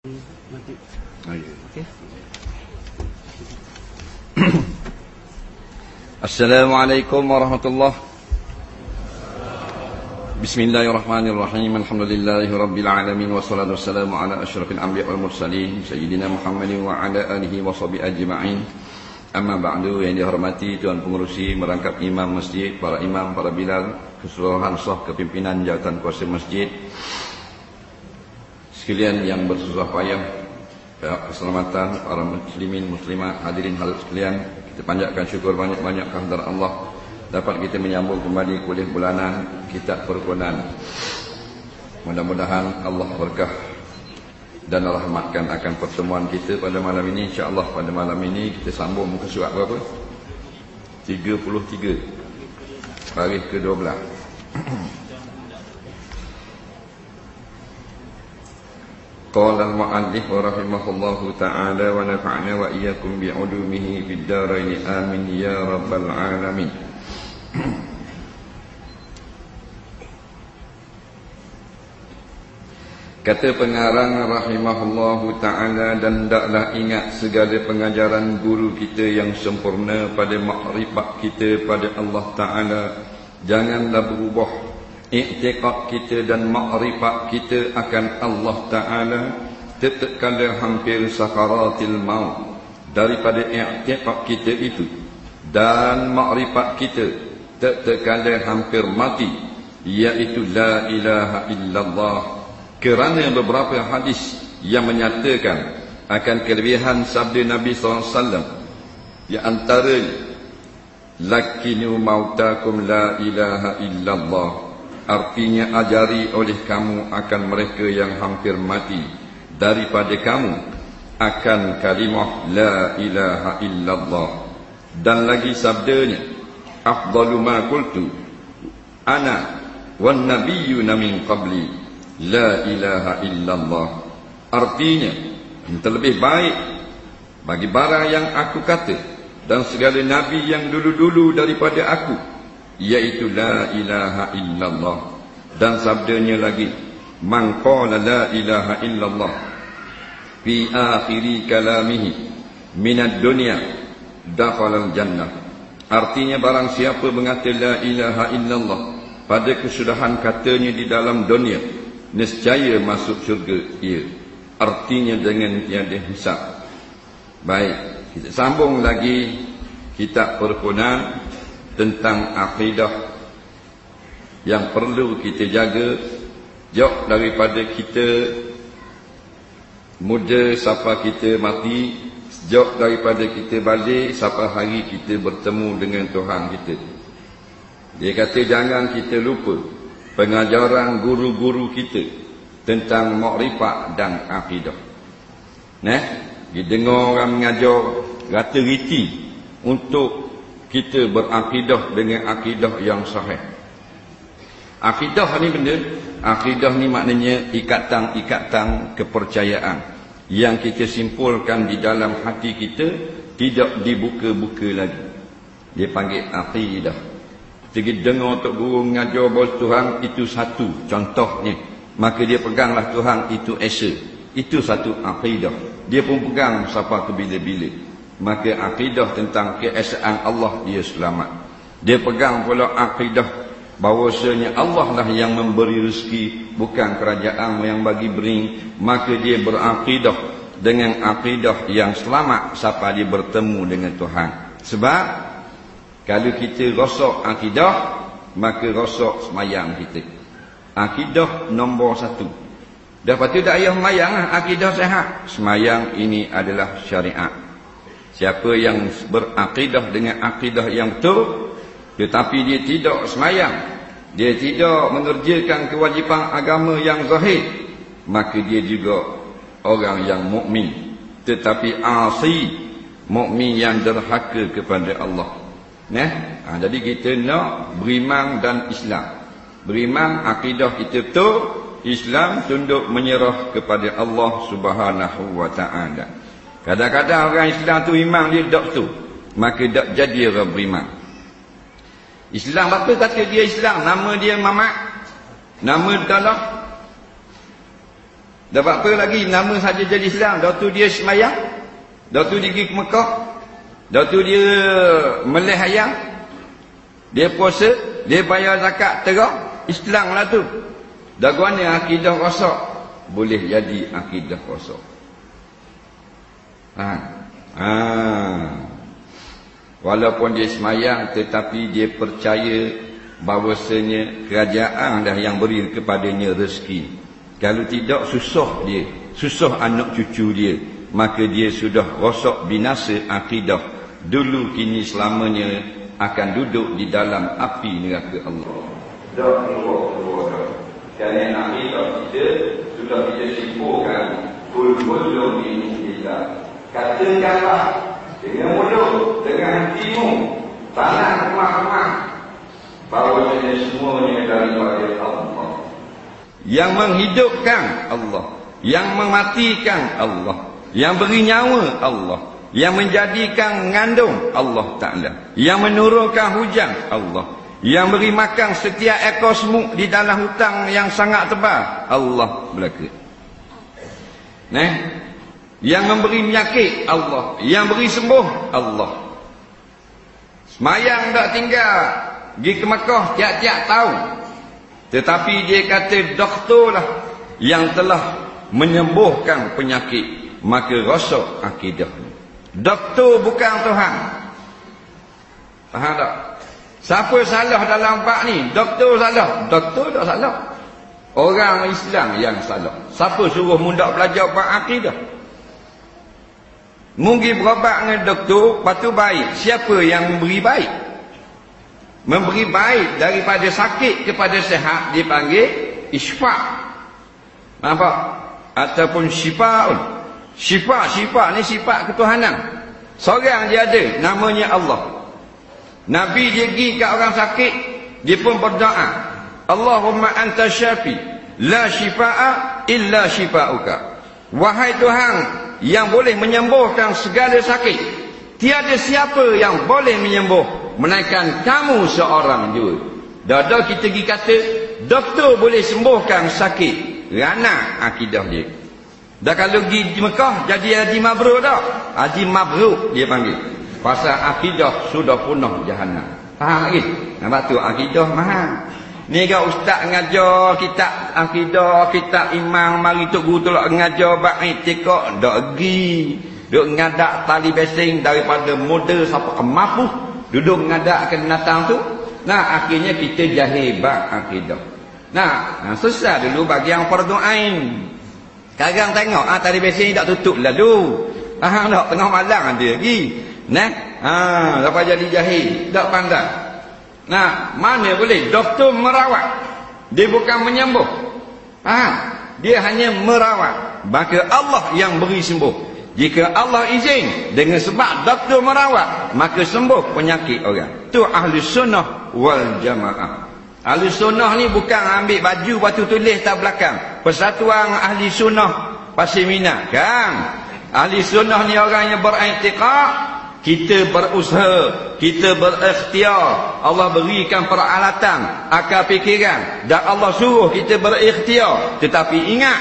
Mati. Okey. Assalamualaikum warahmatullahi Bismillahirrahmanirrahim. Alhamdulillahi Rabbil Alamin. Wassalatu wassalamu ala ashrafil anbiya wal mursalin Sayyidina Muhammadin wa ala alihi wa sahbihi ajma'in. Amma ba'du yang dihormati Tuan Pengurusi merangkap imam masjid Para imam, para bilal Keseluruhan sah kepimpinan jawatan kuasa masjid Sekalian yang bersusah payah ya, Keselamatan para muslimin, muslimat Hadirin hadirat sekalian Kita panjatkan syukur banyak-banyak kehadiran Allah dapat kita menyambung kembali kuliah bulanan kitab perkunan. Mudah-mudahan Allah berkah dan rahmatkan akan pertemuan kita pada malam ini. Insya-Allah pada malam ini kita sambung muka surat berapa? 33. Baris ke-12. قال المؤلف رحمه الله تعالى ونفعنا وإياكم بعلومه في الدارين آمين يا رب العالمين Kata pengarang rahimahullahu ta'ala dan taklah ingat segala pengajaran guru kita yang sempurna pada makrifat kita pada Allah Ta'ala. Janganlah berubah iktiqat kita dan makrifat kita akan Allah Ta'ala. Tetap kala hampir sakaratil maut daripada iktiqat kita itu. Dan makrifat kita tetap kala hampir mati. Iaitu la ilaha illallah kerana beberapa hadis yang menyatakan akan kelebihan sabda Nabi SAW di antara lakinu mautakum la ilaha illallah artinya ajari oleh kamu akan mereka yang hampir mati. Daripada kamu akan kalimah la ilaha illallah. Dan lagi sabdanya afdalu ma qultu ana wan nabiyyuna min qabli La ilaha illallah. Artinya terlebih baik Bagi barang yang aku kata Dan segala Nabi yang dulu-dulu daripada aku Iaitu La ilaha illallah Dan sabdanya lagi Man qala la ilaha illallah Fi akhiri kalamihi Minad dunia Dakhalal jannah. Artinya barang siapa mengata la ilaha illallah Pada kesudahan katanya di dalam dunia nescaya masuk syurga ia. Artinya dengan tiada hisap. Baik kita sambung lagi kitab perkunan tentang akidah yang perlu kita jaga jauh daripada kita muda sampai kita mati jauh daripada kita balik sampai hari kita bertemu dengan Tuhan kita dia kata jangan kita lupa pengajaran guru-guru kita tentang makrifat dan akidah. Nah, didengar orang mengajar rata riti untuk kita berakidah dengan akidah yang sahih. Akidah ni benda, akidah ni maknanya ikatan-ikatan kepercayaan yang kita simpulkan di dalam hati kita tidak dibuka-buka lagi. Dia panggil akidah. Jadi dengar untuk guru mengajar bahawa Tuhan itu satu contohnya. Maka dia peganglah Tuhan itu Esa. Itu satu akidah. Dia pun pegang sampai ke bila-bila. Maka akidah tentang keesaan Allah dia selamat. Dia pegang pula akidah bahawasanya Allah lah yang memberi rezeki. Bukan kerajaan yang bagi bering. Maka dia berakidah dengan akidah yang selamat sampai dia bertemu dengan Tuhan. Sebab kalau kita rosak akidah, maka rosak semayang kita. Akidah nombor satu. Dah patut tak ayah semayang lah, akidah sehat. Semayang ini adalah syariat. Siapa yang berakidah dengan akidah yang betul, tetapi dia tidak semayang, dia tidak mengerjakan kewajipan agama yang zahir, maka dia juga orang yang mukmin, tetapi asi, mukmin yang derhaka kepada Allah. Nah, ha, jadi kita nak beriman dan Islam. Beriman akidah kita betul, Islam tunduk menyerah kepada Allah Subhanahu wa taala. Kadang-kadang orang Islam tu iman dia tak tu, maka tak jadi orang beriman. Islam apa kata dia Islam? Nama dia Mamat. Nama dalam Dapat apa lagi nama saja jadi Islam. Dah tu dia semayang. Dah tu dia pergi ke Mekah. Dah tu dia melih ayam. Dia puasa. Dia bayar zakat terang. Islam lah tu. Dah guana akidah rosak. Boleh jadi akidah rosak. Ha. Ha. Walaupun dia semayang tetapi dia percaya bahawasanya kerajaan dah yang beri kepadanya rezeki. Kalau tidak susah dia, susah anak cucu dia, maka dia sudah rosak binasa akidah. Dulu kini selamanya akan duduk di dalam api neraka Allah. Keluar-keluar. Kerana akidah kita sudah kita simpulkan kul-kulun ini kita. Katakanlah dengan mulut, dengan hatimu, tanah rumah-rumah, bahawa semuanya daripada Allah. Yang menghidupkan Allah. Yang mematikan Allah. Yang beri nyawa Allah. Yang menjadikan mengandung Allah Ta'ala. Yang menurunkan hujan Allah. Yang beri makan setiap ekor semut di dalam hutang yang sangat tebal Allah belaka. Nah yang memberi penyakit Allah yang beri sembuh Allah semayang tak tinggal pergi ke Mekah tiap-tiap tahun. Tetapi dia kata doktor lah yang telah menyembuhkan penyakit. Maka rosak akidah. Doktor bukan Tuhan. Faham tak? Siapa salah dalam bab ni? Doktor salah. Doktor tak salah. Orang Islam yang salah. Siapa suruh mundak belajar bab akidah? Mungkin berobat dengan doktor, lepas tu baik. Siapa yang memberi baik? memberi baik daripada sakit kepada sehat dipanggil isfa. Nampak? Ataupun syifaun. Syifa syifa ni sifat ketuhanan. Seorang dia ada namanya Allah. Nabi dia pergi kat orang sakit dia pun berdoa. Allahumma anta syafi la syifaa illa syifauka wahai Tuhan yang boleh menyembuhkan segala sakit tiada siapa yang boleh menyembuh Menaikkan kamu seorang juga. Dada kita pergi kata, doktor boleh sembuhkan sakit. Rana akidah dia. Dah kalau pergi Mekah, jadi Haji Mabruk tak? Haji Mabruk dia panggil. Pasal akidah sudah punah jahanam. Faham lagi? Nampak tu akidah mahal. Ni kan ustaz ngajar kitab akidah, kitab imam, mari tok guru tolak ngajar bab itikad, dak pergi. Duk ngadak tali besing daripada model siapa kemapuh duduk mengadakkan binatang tu. Nah akhirnya kita jahil bak akidah. Nah, nah susah dulu bagi yang fardu ain. Sekarang tengok ah tadi biasa ni tak tutup lalu ah tak tengah malam dia lagi. Nah ha dapat jadi jahil tak pandang nah mana boleh doktor merawat dia bukan menyembuh ah dia hanya merawat maka Allah yang beri sembuh jika Allah izin dengan sebab doktor merawat, maka sembuh penyakit orang. Tu ahli sunnah wal jamaah. Ahli sunnah ni bukan ambil baju batu tulis tak belakang. Persatuan ahli sunnah pasir minat. Kan? Ahli sunnah ni orang yang beriktiqat. Kita berusaha. Kita berikhtiar. Allah berikan peralatan. Akal fikiran. Dan Allah suruh kita berikhtiar. Tetapi ingat.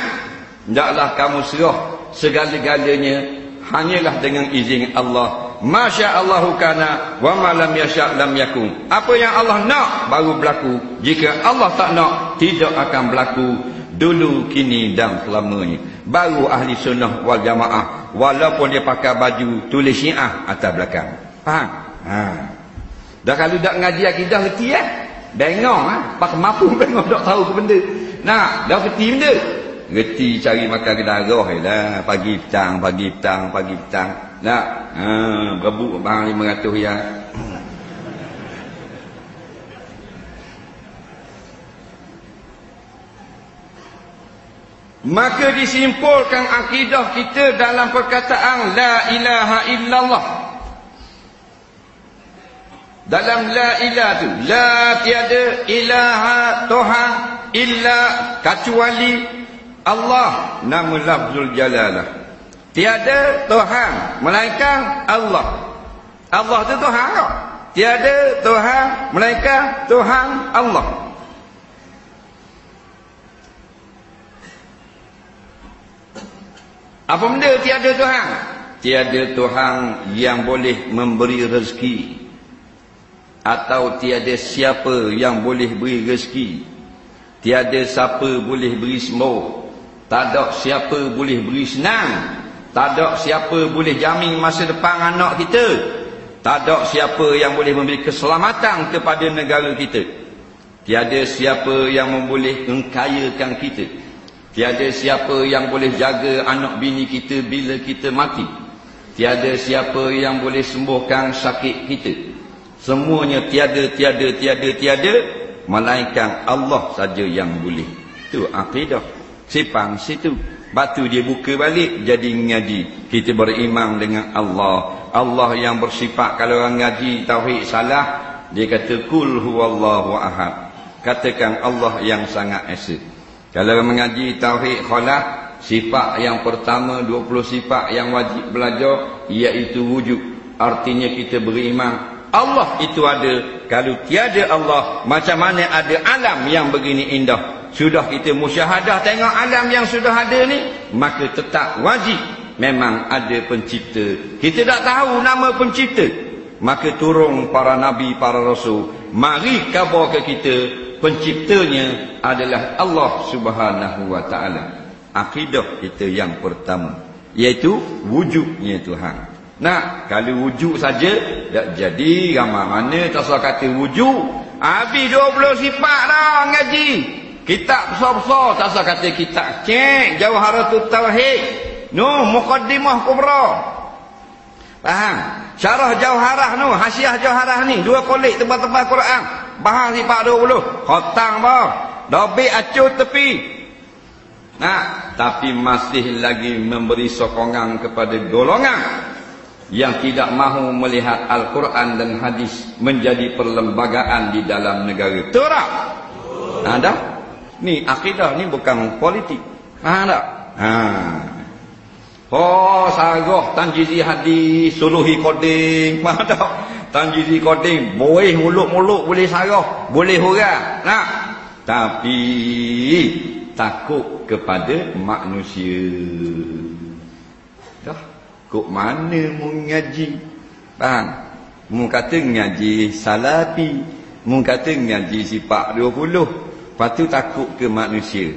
Tidaklah kamu serah segala-galanya hanyalah dengan izin Allah masya Allahu kana wa ma lam yasha lam yakun apa yang Allah nak baru berlaku jika Allah tak nak tidak akan berlaku dulu kini dan selamanya baru ahli sunnah wal jamaah walaupun dia pakai baju tulis syiah atas belakang faham ha dah kalau dak ngaji akidah reti eh bengong ah ha? pak mampu bengong dak tahu ke benda nah dah reti benda Reti cari makan ke darah lah. Pagi petang, pagi petang, pagi petang. Nak? Ha, berebut bang lima ratus ya. Maka disimpulkan akidah kita dalam perkataan La ilaha illallah. Dalam la ilah tu. La tiada ilaha Tuhan illa kecuali Allah nama lafzul jalalah tiada tuhan melainkan Allah Allah itu tuhan tak tiada tuhan melainkan tuhan Allah Apa benda tiada Tuhan? Tiada Tuhan yang boleh memberi rezeki. Atau tiada siapa yang boleh beri rezeki. Tiada siapa boleh beri semua. Tak ada siapa boleh beri senang. Tak ada siapa boleh jamin masa depan anak kita. Tak ada siapa yang boleh memberi keselamatan kepada negara kita. Tiada siapa yang boleh mengkayakan kita. Tiada siapa yang boleh jaga anak bini kita bila kita mati. Tiada siapa yang boleh sembuhkan sakit kita. Semuanya tiada, tiada, tiada, tiada. Melainkan Allah saja yang boleh. Itu akidah. Sipang situ. Batu dia buka balik jadi ngaji. Kita beriman dengan Allah. Allah yang bersifat kalau orang ngaji tauhid salah, dia kata kul huwallahu ahad. Katakan Allah yang sangat esa. Kalau mengaji tauhid khalah, sifat yang pertama 20 sifat yang wajib belajar iaitu wujud. Artinya kita beriman Allah itu ada. Kalau tiada Allah, macam mana ada alam yang begini indah? sudah kita musyahadah tengok alam yang sudah ada ni maka tetap wajib memang ada pencipta kita tak tahu nama pencipta maka turun para nabi para rasul mari khabar ke kita penciptanya adalah Allah subhanahu wa ta'ala akidah kita yang pertama iaitu wujudnya Tuhan Nah, kalau wujud saja tak jadi ramai mana tak salah kata wujud. Habis 20 sifat dah ngaji. Kitab besar-besar tak usah kata kitab cek Jawharatul Tauhid. No mukaddimah kubra. Faham? Syarah Jawharah no, hasiah Jawharah ni dua kolik tebal-tebal Quran. Bahas ni 420. Khotang bah. Dobik acuh tepi. Nah, tapi masih lagi memberi sokongan kepada golongan yang tidak mahu melihat Al-Quran dan hadis menjadi perlembagaan di dalam negara. Tak? Ada? Ni akidah ni bukan politik. Tak? Ha. Oh, sarah tanjizi hadis, suluhi koding. Faham tak? Tanjizi koding. Boleh muluk-muluk, boleh sarah. Boleh hurah. Nah. Tapi, takut kepada manusia. Dah. Kok mana mu ngaji? Faham? Mu kata ngaji salapi. Mu kata ngaji sifat 20. Lepas tu takut ke manusia.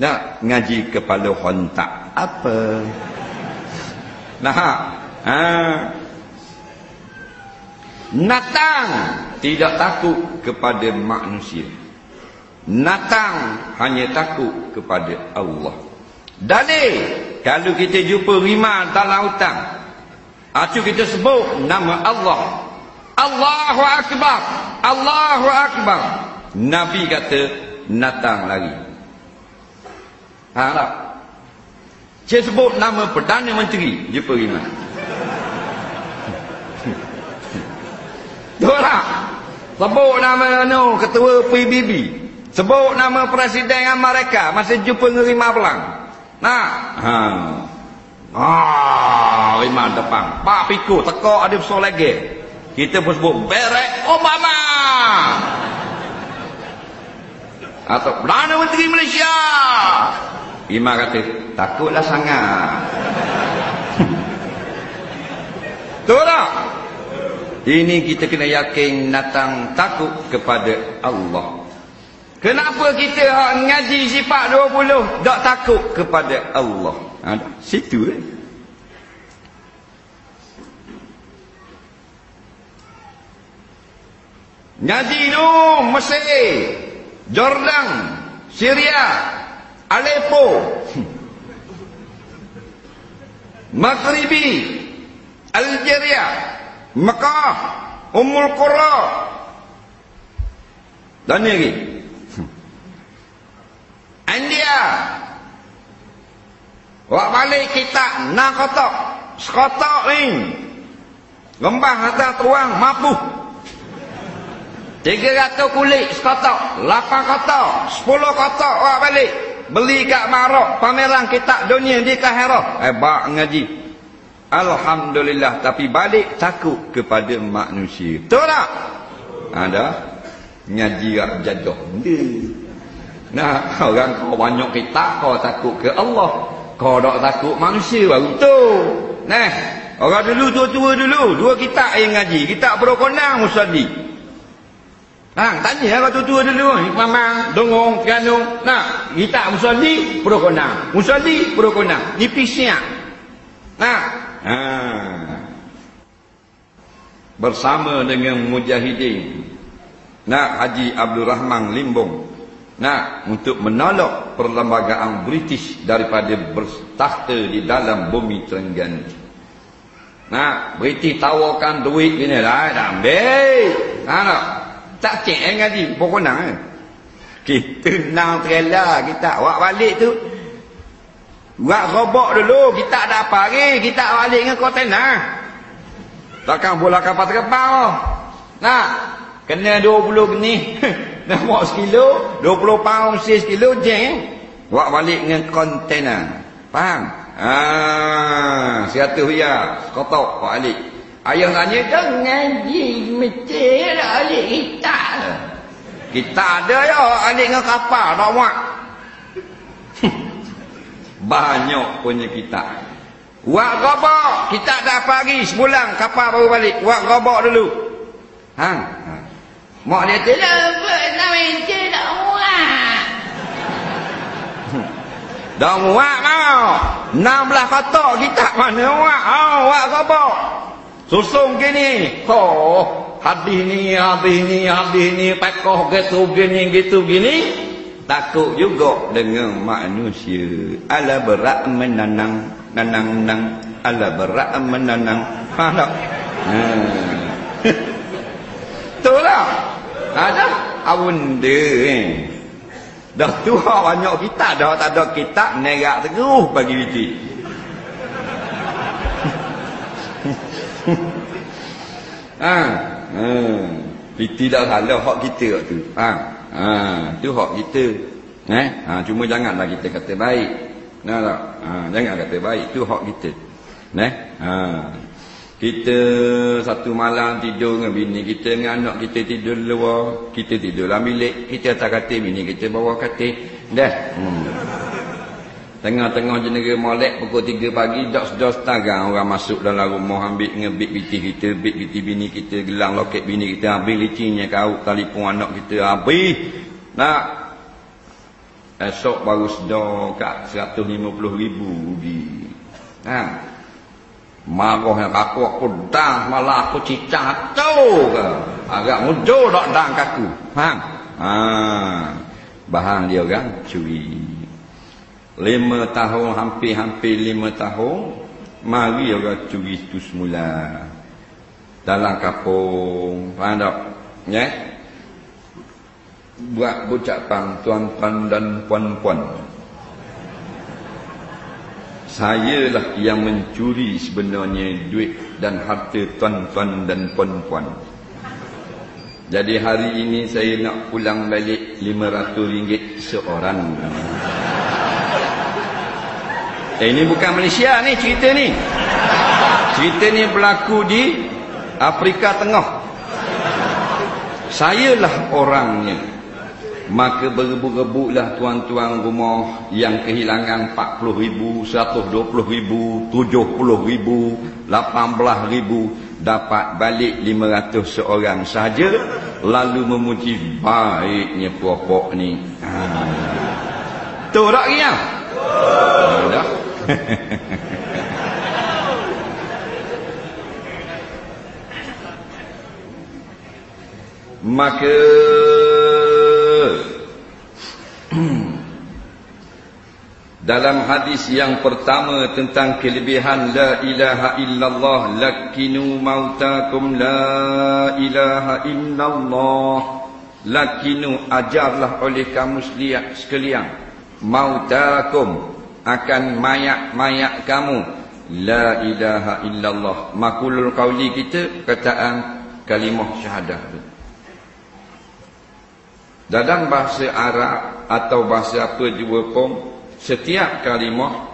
Nak ngaji kepala hontak. Apa? Nah, ha. Natang tidak takut kepada manusia. Natang hanya takut kepada Allah. Dalil kalau kita jumpa rimah dalam hutan, acu kita sebut nama Allah. Allahu akbar. Allahu akbar. Nabi kata natang lagi. Ha tak? Saya sebut nama Perdana Menteri Jepun Iman. Betul tak? Sebut nama no, Ketua PBB. Sebut nama Presiden Amerika masa jumpa dengan Rima. Nah. Ha. Ah, lima depan. Pak Piko teko ada besar lagi. Kita pun sebut Barack Obama atau Perdana Menteri Malaysia. Imam kata, takutlah sangat. Betul tak? Ini kita kena yakin datang takut kepada Allah. Kenapa kita ngaji sifat 20 tak takut kepada Allah? Ha, situ eh. Ngaji tu Mesir Jordan, Syria, Aleppo, Maghribi, Algeria, Mekah, Ummul Qura. Dan lagi. India. Wak balik kita nak kotak. Sekotak ni. Lembah atas tuang. Tiga ratus kulit sekotak. Lapan kotak. Sepuluh kotak awak balik. Beli kat Marok. Pameran kitab dunia di Kahira. Hebat ngaji. Alhamdulillah. Tapi balik takut kepada manusia. Betul tak? Ada. Ngaji kat jadah. Nah, orang kau banyak kitab kau takut ke Allah. Kau tak takut manusia baru tu. Nah, orang dulu tua-tua dulu, dua kita yang ngaji. Kita berokonang musadi. Ha, tanya lah tua-tua dulu. Mamang, dongong, piano. Nah, kita musadi, berokonang. Musadi, berokonang. Nipisnya. Nah, ha. Bersama dengan mujahidin. Nak Haji Abdul Rahman Limbong Nah, untuk menolak perlembagaan British daripada bertahta di dalam bumi Terengganu. Nah, British tawarkan duit gini lah, dah ambil. Nah, tak cek eh ngaji, pokoknya eh. Kita nak trailer kita awak balik tu. Buat robok dulu, kita ada apa lagi, kita balik dengan kontainer. Takkan bola kapal terbang. Nah, kena 20 geni. Nak bawa sekilo, 20 pound sis kilo jeng. Bawa balik dengan kontainer. Faham? Ah, siatu ya, kotok bawa balik. Ayah tanya, dah ngaji mesti dah alik kita. Kita ada ya, alik dengan kapal, tak buat. Banyak punya kita. Wak gobok, kita dah pagi sebulan kapal baru balik. Wak gobok dulu. Ha? ha. Mak dia tu lah Nak minta tak muat Dah muat mau Enam belah kita mana muat Oh muat apa Susung gini Oh Hadis ni Hadis ni Hadis ni Pakoh gitu gini gitu gini Takut juga dengan manusia Ala berat menanang Nanang-nanang Ala berat menanang Faham tak? Hmm. Itulah. Ada awun eh. Dah tua banyak kita dah tak ada kita nerak terus bagi biji. ha. Ha. Piti dah salah hak kita tu. Ha. Ha, tu hak kita. Eh? Ha, cuma janganlah kita kata baik. Nah, tak? Ha, jangan kata baik tu hak kita. Eh? Ha. Kita satu malam tidur dengan bini kita dengan anak kita tidur luar, kita tidur dalam bilik, kita atas katil, bini kita bawa katil. Dah. Hmm. Tengah-tengah jenera molek pukul 3 pagi, dak sedar setagang orang masuk dalam rumah ambil ngebit biti kita, bit biti bini kita, gelang loket bini kita, ambil licinya kau telefon anak kita, habis. Nak esok baru sedar kat 150 ribu rugi. Ha. Marah yang kaku aku dah malah aku cicak tu. Agak muncul tak dah kaku. Faham? Ha. Bahan dia kan curi. Lima tahun hampir-hampir lima tahun mari orang curi itu semula. Dalam kapung. Faham tak? Ya? Buat ucapan tuan-tuan dan puan-puan sayalah yang mencuri sebenarnya duit dan harta tuan-tuan dan puan-puan. Jadi hari ini saya nak pulang balik RM500 seorang. Eh, ini bukan Malaysia ni cerita ni. Cerita ni berlaku di Afrika Tengah. Sayalah orangnya maka berebut-rebutlah tuan-tuan rumah yang kehilangan 40 ribu, 120 ribu, 70 ribu, 18 ribu dapat balik 500 seorang saja lalu memuji baiknya puak ni ha. tu tak kira? dah maka dalam hadis yang pertama tentang kelebihan la ilaha illallah lakinu mautakum la ilaha illallah. Lakinu ajarlah oleh kamu sekalian. Mautakum akan mayat-mayat kamu la ilaha illallah makulul qauli kita kataan kalimah syahadah dalam bahasa Arab atau bahasa apa juga pun Setiap kalimah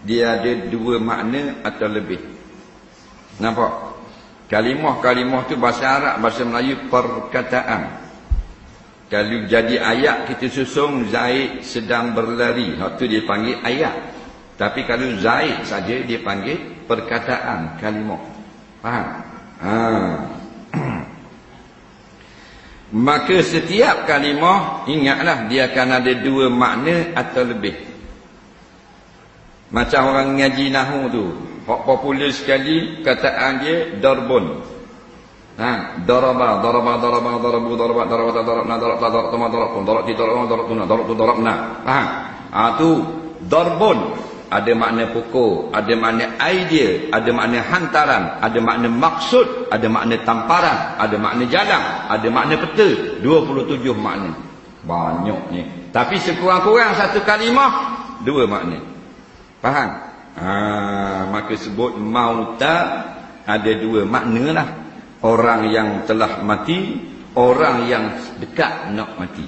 dia ada dua makna atau lebih. Nampak? Kalimah-kalimah tu bahasa Arab, bahasa Melayu perkataan. Kalau jadi ayat kita susung Zaid sedang berlari, waktu dia panggil ayat. Tapi kalau Zaid saja dia panggil perkataan kalimah. Faham? Ha. Maka setiap kalimah ingatlah dia akan ada dua makna atau lebih. Macam orang ngaji nahu tu, hak popular sekali kataan dia darbun. Ha, daraba, daraba, daraba, darabu, daraba, daraba, darabna, darab, darab, tama, darab, pun, darab, darab, darab, tuna, darab, tu, darabna. Ha, ha tu darbun ada makna pokok, ada makna idea, ada makna hantaran, ada makna maksud, ada makna tamparan, ada makna jalan, ada makna peta, 27 makna. Banyak ni. Tapi sekurang-kurang satu kalimah, dua makna. Faham? Ha, maka sebut mauta ada dua makna lah orang yang telah mati orang yang dekat nak mati.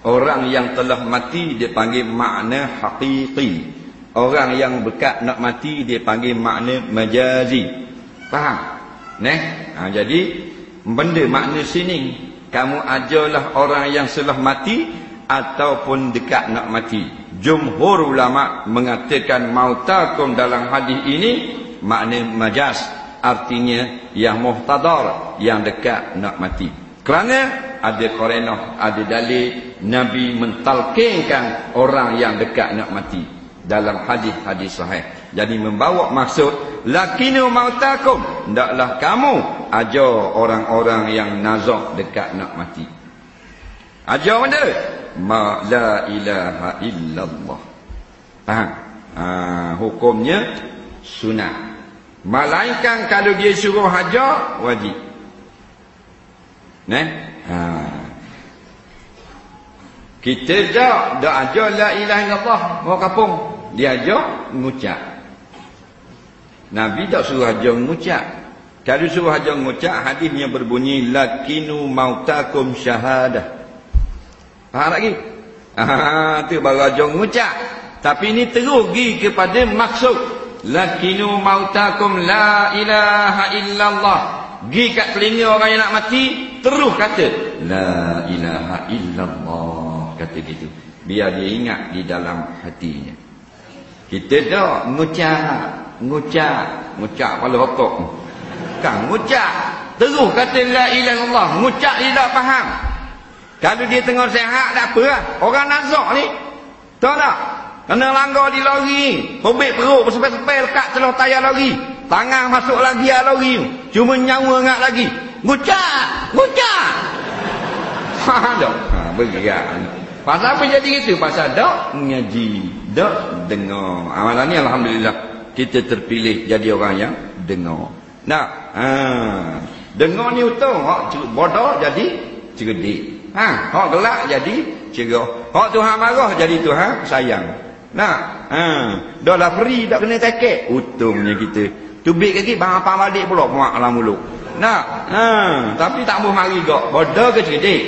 Orang yang telah mati dia panggil makna hakiki orang yang dekat nak mati dia panggil makna majazi. Faham? Neh? Ha, jadi benda makna sini kamu ajarlah orang yang telah mati ataupun dekat nak mati. Jumhur ulama mengatakan mautakum dalam hadis ini makna majaz artinya yang muhtadar yang dekat nak mati. Kerana ada korenah ada dalil nabi mentalkinkan orang yang dekat nak mati dalam hadis-hadis sahih. Jadi membawa maksud lakinu mautakum. Ndaklah kamu ajar orang-orang yang nazak dekat nak mati. Ajar mana ma la ilaha illallah. Ha, ha hukumnya sunat Malaikat kalau dia suruh hajar wajib. Nah. Ha. Kita dak dak ajar la ilaha illallah mau kampung. Dia ajar mengucap. Nabi tak suruh ajar mengucap. Kalau suruh ajar mengucap hadisnya berbunyi lakinu mautakum syahadah. Faham lagi? Ah tu baru ajar mengucap. Tapi ini terus pergi kepada maksud lakinu mautakum la ilaha illallah. Gi kat telinga orang yang nak mati terus kata la ilaha illallah kata gitu. Biar dia ingat di dalam hatinya. Kita dah ngucap ngucap ngucap kepala otak kan ngucap terus kata la ilaha illallah. Ngucap dia tak faham. Kalau dia tengah sehat tak apa lah. orang nazak ni. Tahu tak Kena langgar di lori. Pobek perut bersepel-sepel kat celah tayar lori. Tangan masuk lagi ya lori. Cuma nyawa ngak lagi. Ngucak! Ngucak! Ha, dok. Ha, bergerak. Pasal apa jadi gitu? Pasal dok ngaji. Dok dengar. Amalan ni Alhamdulillah. Kita terpilih jadi orang yang dengar. Nah, ha. dengar ni utuh. Hak bodoh jadi cerdik. Ha, hak gelak jadi cerah. Hak Tuhan marah jadi Tuhan sayang. Nak, ha, dah lah free tak kena tekek. Untungnya kita. Tubik kaki bang apa balik pula muak dalam mulut. Nak, ha, tapi tak mau mari gak. Bodoh ke cerdik?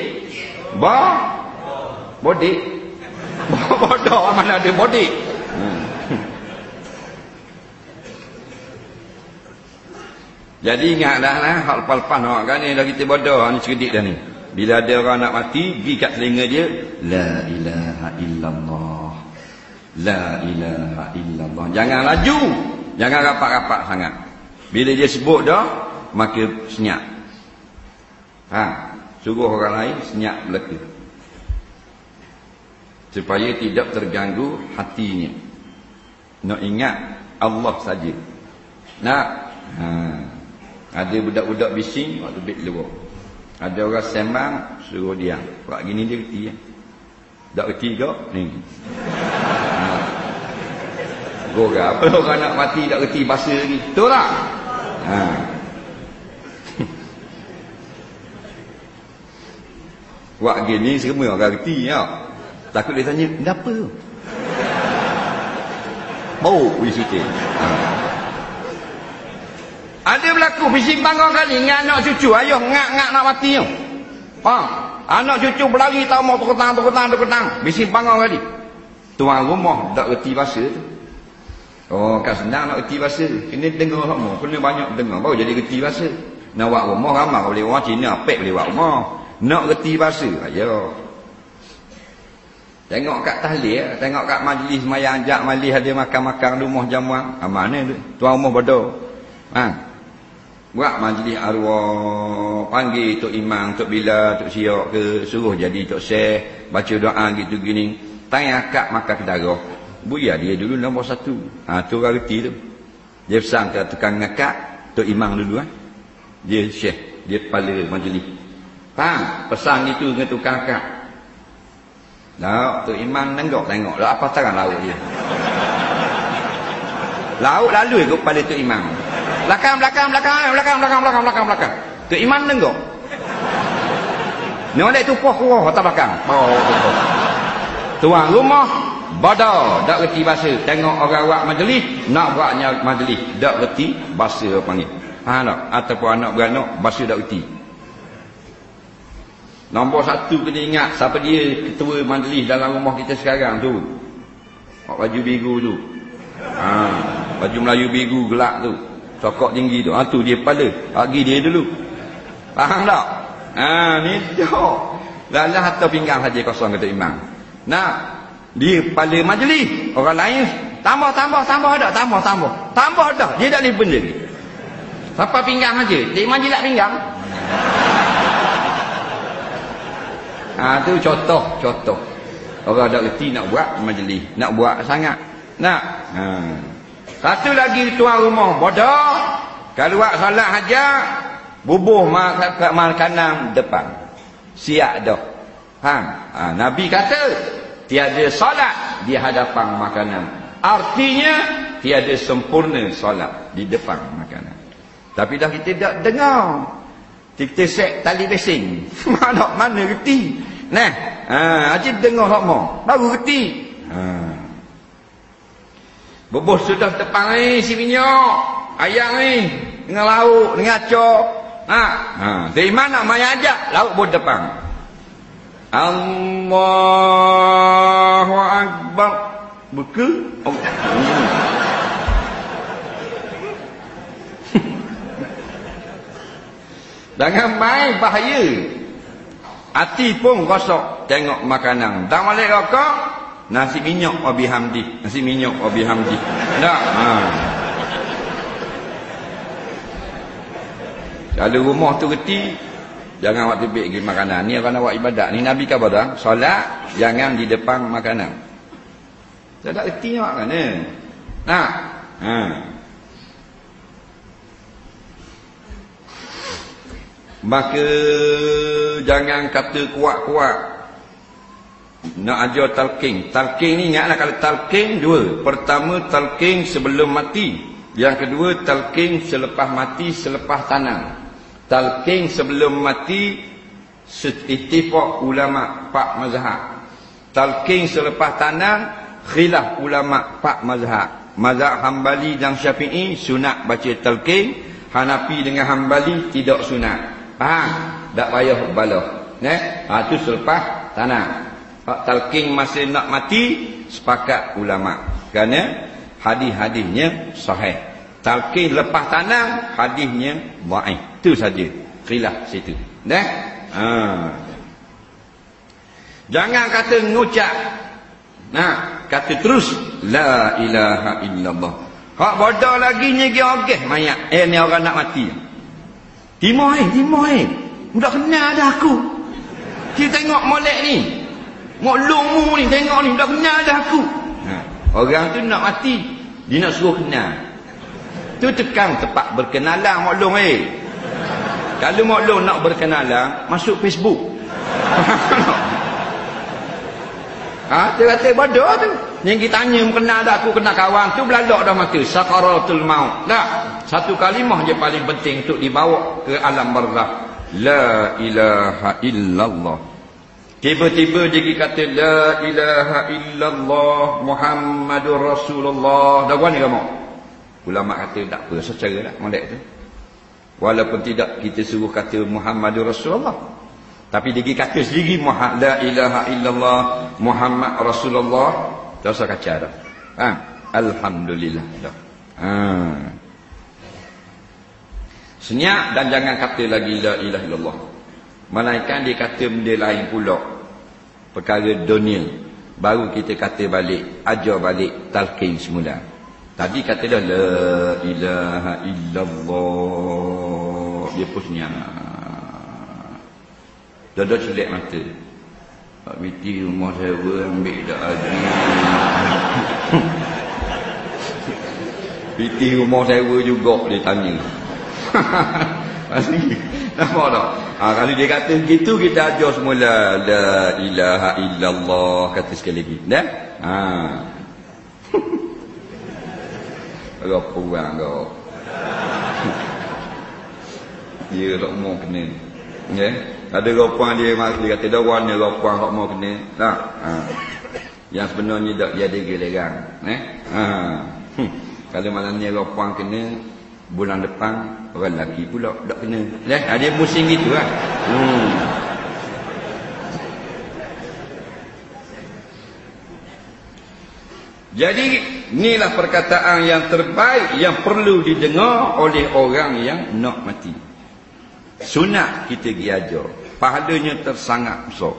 Ba? Bodik. Bodoh mana ada bodik. Hmm. Jadi ingatlah lah hal palpan awak kan ni dah kita bodoh ni cerdik dah ni. Bila ada orang nak mati, pergi kat telinga dia, la ilaha illallah. La ilaha illallah. Jangan laju. Jangan rapat-rapat sangat. Bila dia sebut dah, maka senyap. Ha, suruh orang lain senyap belaka. Supaya tidak terganggu hatinya. Nak ingat Allah saja. Nak ha, ada budak-budak bising waktu bit luar. Ada orang sembang suruh dia. Buat gini dia ya. Tak reti ke? Ni. Gora apa orang nak mati tak reti bahasa lagi. Betul tak? Ha. Buat gini semua orang reti ya. Takut dia tanya, kenapa? Bau pergi suci. Ha. Ada berlaku bising bangga kali dengan anak cucu. Ayuh ngak-ngak nak mati tu. Ha. Anak cucu berlari tahu mau tuketang, tuketang, tuketang. Bising bangga kali. Tuan rumah tak reti bahasa tu. Oh, kan senang nak reti bahasa. Kena dengar semua. Kena banyak dengar. Baru jadi reti bahasa. Nak buat rumah ramai boleh orang Cina. Apek boleh buat rumah. Nak reti bahasa. Ayo. Tengok kat tahlil, tengok kat majlis mayang ajak majlis ada makan-makan rumah jamuan. Ha, mana tu? Tuan rumah bodoh. Ha. Buat majlis arwah, panggil Tok Imam, Tok Bila, Tok Siok ke, suruh jadi Tok Syekh, baca doa gitu gini. Tanya akak makan kedara. Buya dia dulu nombor satu. Ha, tu orang reti tu. Dia pesan ke tukang ngakak, Tok Imam dulu. Ha. Dia Syekh, dia kepala majlis. Faham? Pesan itu dengan tukang ngakak. Lauk tu imam nenggok tengok lah apa terang lauk dia. Lauk lalu ikut pada tu imam. Belakang belakang belakang belakang belakang belakang belakang belakang. Tu imam nenggok. Ni tu poh kuah atas belakang. Oh, Tuan rumah bodoh dak reti bahasa. Tengok orang buat majlis, nak buatnya majlis, dak reti bahasa panggil. Ha tak? Ataupun anak beranak bahasa dak reti. Nombor satu kena ingat siapa dia ketua majlis dalam rumah kita sekarang tu. Pak baju biru tu. Ha, baju Melayu biru gelap tu. Cokok tinggi tu. Ha tu dia kepala. Bagi dia dulu. Faham tak? Ha ni dia. Lalah atau pinggang saja kosong kata imam. Nah, dia kepala majlis. Orang lain tambah tambah tambah ada tambah tambah. Tambah ada. Dia tak boleh benda ni. Siapa pinggang saja. Dia majlis pinggang. Ha tu contoh, contoh. Orang dak reti nak buat majlis, nak buat sangat. Nak. Ha. Satu lagi tuan rumah bodoh. Kalau buat solat hajat, bubuh makan makanan depan. Siap dah. Ha. ha. Nabi kata, tiada solat di hadapan makanan. Artinya tiada sempurna solat di depan makanan. Tapi dah kita tak dengar. Kita set tali besing. mana mana reti. Nah, ha, aja dengar hokmo. Baru reti. Ha. Bubuh sudah depan ni si minyak. Ayam ni dengan lauk, dengan cok. Ha. Ha, dari mana mai ajak lauk pun depan. Allahu akbar. Buka. Oh. Jangan main bahaya. Hati pun rosak tengok makanan. Tak balik rokok, nasi minyak wabi hamdi. Nasi minyak wabi hamdi. Tak? Ha. Kalau rumah tu reti, jangan waktu baik pergi makanan. Ni nak buat ibadat. Ni Nabi kata dah, solat jangan di depan makanan. Tak ada reti nak kan? Nah. Ha. maka jangan kata kuat-kuat nak ajar talqin talqin ni ingatlah kalau talqin dua pertama talqin sebelum mati yang kedua talqin selepas mati selepas tanam talqin sebelum mati ittifaq ulama pak mazhab talqin selepas tanam khilaf ulama pak mazhab mazhab hambali dan syafi'i sunat baca talqin Hanafi dengan Hambali tidak sunat Faham? Tak payah bala. Ne? Ha tu selepas tanah. Hak talqin masih nak mati sepakat ulama. Kerana hadis-hadisnya sahih. Talqin lepas tanah hadisnya dhaif. Tu saja. Khilaf situ. Ne? Ha. Jangan kata ngucap. Nah, kata terus la ilaha illallah. Hak bodoh lagi ni dia ogeh mayat. Eh ni orang nak mati. Timur eh, timur eh. Udah kenal dah aku. Kita tengok molek ni. Mok lungmu ni, tengok ni. Udah kenal dah aku. Ha. Orang tu nak mati. Dia nak suruh kenal. Tu tekan tepat berkenalan long eh. Kalau long nak berkenalan, masuk Facebook. ha, dia kata bodoh tu. Yang kita tanya kenal dah aku kenal kawan tu belalak dah mata. Sakaratul maut. Tak. Satu kalimah je paling penting untuk dibawa ke alam barzah. La ilaha illallah. Tiba-tiba dia kata La ilaha illallah Muhammadur Rasulullah. Dah ni kamu? Ulama kata tak apa secara lah molek tu. Walaupun tidak kita suruh kata Muhammadur Rasulullah. Tapi dia kata sendiri La ilaha illallah Muhammad Rasulullah. Tak usah kacau dah. Ha? Alhamdulillah dah. Ha. Senyap dan jangan kata lagi la ilaha illallah. Melainkan dia kata benda lain pula. Perkara dunia. baru kita kata balik ajar balik talqin semula tadi kata dah la ilaha illallah. Dia pusnya dah dah celik mata. Pak Biti rumah saya ambil dah haji Biti rumah saya juga dia tanya. Nampak tak? Ha, kalau dia kata begitu kita ajar semula La ilaha illallah Kata sekali lagi. Dah? Ha. Kau puang kau Dia tak mau kena Ya? Ada ropuan dia dia kata dah warna ropuan hok mau kena. Tak? Ha. Yang sebenarnya tak dia ada gelerang, eh? Ha. Hm. Kalau malam ni ropuan kena bulan depan orang lelaki pula tak kena. Eh, ada musim gitu lah. Hmm. Jadi inilah perkataan yang terbaik yang perlu didengar oleh orang yang nak mati. Sunat kita pergi ajar pahalanya tersangat besar.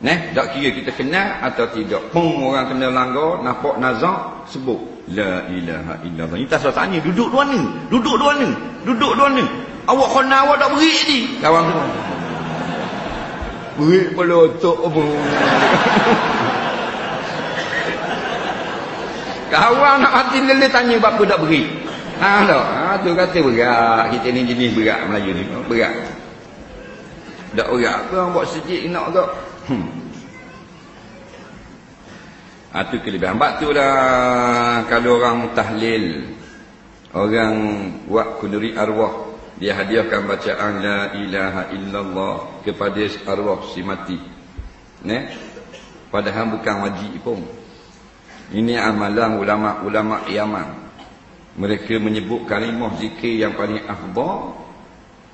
Neh, tak kira kita kenal atau tidak. Pun orang kena langgar, nampak nazak, sebut. La ilaha illallah. Ini tak tanya, duduk dua ni. Duduk dua ni. Duduk dua ni. Awak kena awak tak beri ni. Kawan tu. Beri pula otak apa. Kawan nak mati lele tanya apa tak beri. Ha tak? Ha tu kata berat. Kita ni jenis berat Melayu ni. Berat. Tak berat apa orang buat sejik nak ke? Hmm. Ha, kelebihan. Sebab tu lah kalau orang tahlil. Orang buat kunduri arwah. Dia hadiahkan bacaan La ilaha illallah kepada arwah si mati. Ne? Padahal bukan wajib pun. Ini amalan ulama-ulama Yaman. Mereka menyebut kalimah zikir yang paling afdal.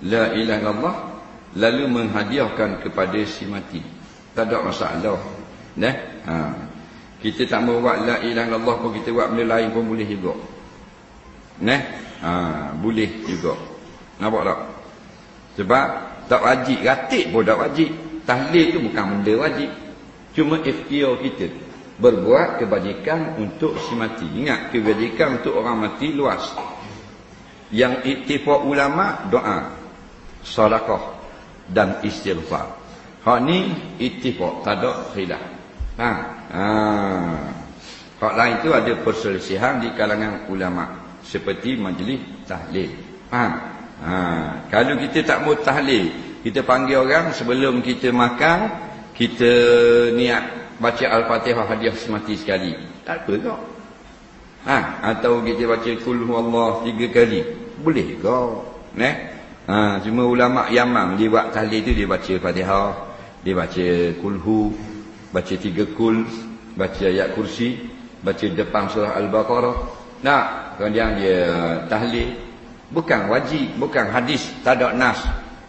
La ilaha illallah lalu menghadiahkan kepada si mati tak ada masalah nah ha. kita tak mau buat la ilaha illallah pun kita buat benda lain pun boleh juga nah ha. boleh juga nampak tak sebab tak wajib ratik pun tak wajib tahlil tu bukan benda wajib cuma ikhtiar kita berbuat kebajikan untuk si mati ingat kebajikan untuk orang mati luas yang iktifak ulama doa sadaqah dan istighfar. Hak ni ittifaq, tak ada khilaf. Ha. Ha. Hak lain tu ada perselisihan di kalangan ulama seperti majlis tahlil. Ha. Ha. Kalau kita tak mau tahlil, kita panggil orang sebelum kita makan, kita niat baca al-Fatihah hadiah semati sekali. Tak apa kau. Ha. Atau kita baca kul huwallah tiga kali. Boleh kau. Neh. Ha, cuma ulama Yaman dia buat tahlil tu dia baca Fatihah, dia baca kulhu, baca tiga kul, baca ayat kursi, baca depan surah Al-Baqarah. Nah, kemudian dia tahlil bukan wajib, bukan hadis, tak ada nas.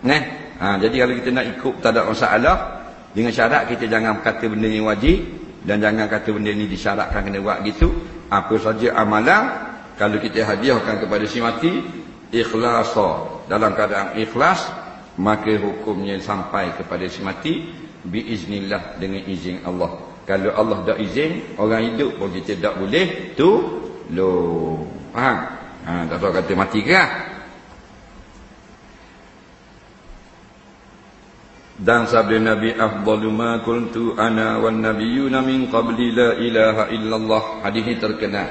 Neh. Ha, jadi kalau kita nak ikut tak ada masalah dengan syarat kita jangan kata benda ni wajib dan jangan kata benda ni disyaratkan kena buat gitu. Apa saja amalan kalau kita hadiahkan kepada si mati ikhlasa dalam keadaan ikhlas maka hukumnya sampai kepada si mati biiznillah dengan izin Allah. Kalau Allah tak izin orang hidup pun kita tak boleh tu lo. Faham? Ha tak tahu kata mati ke dan sabda Nabi afdalu ma kuntu ana wan nabiyyuna min qabli la ilaha illallah. Hadis ini terkenal.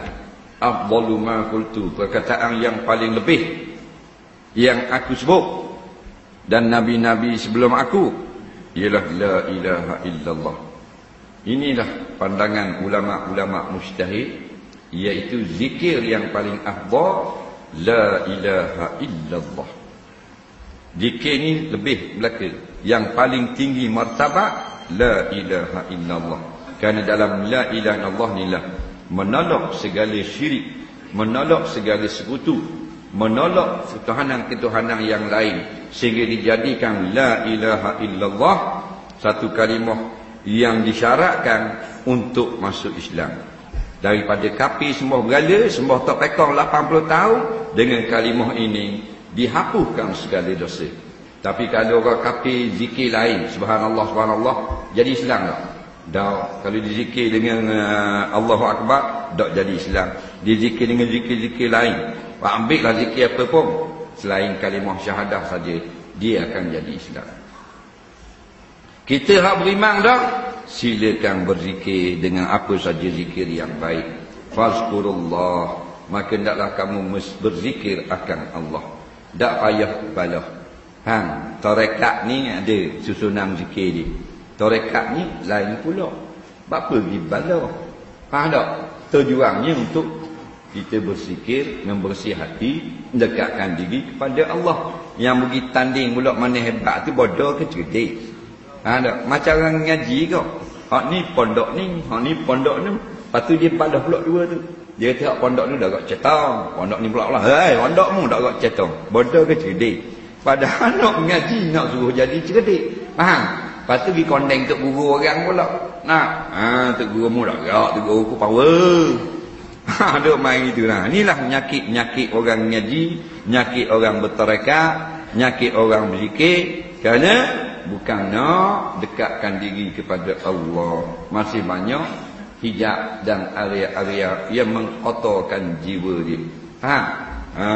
Afdalu ma kuntu perkataan yang paling lebih yang aku sebut dan nabi-nabi sebelum aku ialah la ilaha illallah. Inilah pandangan ulama-ulama mujtahid iaitu zikir yang paling afdal la ilaha illallah. Zikir ini lebih belaka yang paling tinggi martabat la ilaha illallah. Kerana dalam la ilaha illallah inilah menolak segala syirik menolak segala sekutu menolak ketuhanan-ketuhanan yang lain sehingga dijadikan la ilaha illallah satu kalimah yang disyaratkan untuk masuk Islam. Daripada kapi sembah berhala sembah tak pekong 80 tahun dengan kalimah ini dihapuskan segala dosa tapi kalau orang kapi zikir lain subhanallah subhanallah jadi Islam tak? dah kalau dizikir dengan uh, Allahu Akbar tak jadi Islam. Dizikir dengan zikir-zikir lain. Ambillah zikir apa pun. Selain kalimah syahadah saja dia akan jadi Islam. Kita hak beriman dah silakan berzikir dengan apa saja zikir yang baik. Fazkurullah. Maka hendaklah kamu berzikir akan Allah. Tak payah balah hang tarekat ni ada susunan zikir dia Torekat ni lain pula. Apa pergi bala? Faham tak? Tujuannya untuk kita bersikir, membersih hati, dekatkan diri kepada Allah. Yang pergi tanding pula mana hebat tu bodoh ke cerdik. Faham tak? Macam orang ngaji kau. Hak ni pondok ni, hak ni pondok ni. Lepas tu dia balas pula dua tu. Dia tengok pondok ni dah agak cetong. Pondok ni pula pula. Hei, pondok mu dah agak cetong. Bodoh ke cerdik. Padahal nak ngaji, nak suruh jadi cerdik. Faham? Lepas tu pergi kondeng untuk guru orang pula. Nak. Ha, untuk guru mu tak gerak. Untuk guru ku power. Ha, duk main gitu lah. Inilah nyakit-nyakit orang ngaji. Nyakit orang bertarekat. Nyakit orang berzikir. Kerana bukan nak dekatkan diri kepada Allah. Masih banyak hijab dan area-area yang mengkotorkan jiwa dia. Ha? Ha.